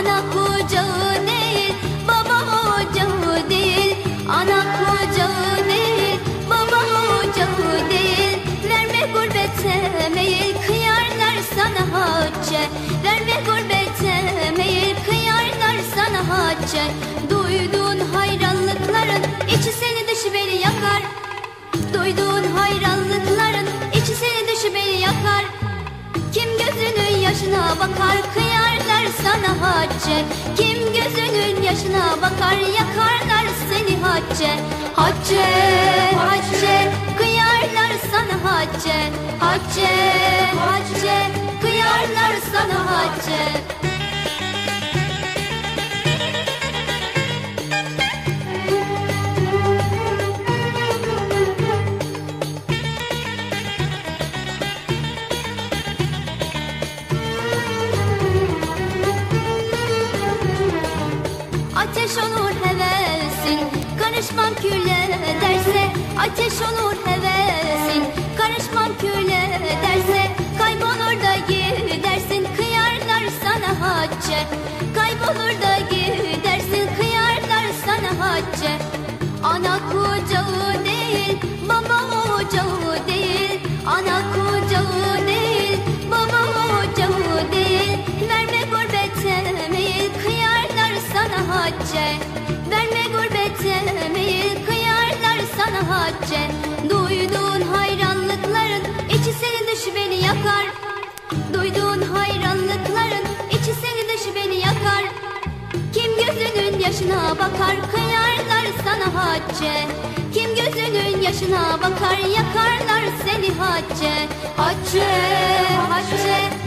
Ana kucağı değil, baba ocağı değil. Ana kucağı değil, baba ocağı değil. Verme gurbete meyil, kıyarlar sana hacce. Verme gurbete meyil, kıyarlar sana hacce. Duyduğun hayranlıkların içi seni dışı beni yakar. Duyduğun hayranlıkların bakar kıyarlar sana hacce. Kim gözünün yaşına bakar yakarlar seni hacce. Hacce, hacce kıyarlar sana hacce. Hacce, hacce kıyarlar sana hacce Ateş olur hevesin. Karışmam küle derse Ateş olur hevesin. Karışmam küle derse Kaybolur da gidersin. Kıyarlar sana hacce hacce Duyduğun hayranlıkların içi seni dışı beni yakar. Duyduğun hayranlıkların içi seni dışı beni yakar. Kim gözünün yaşına bakar kıyarlar sana hacce. Kim gözünün yaşına bakar yakarlar seni hacce Hacce, hacce Hacce,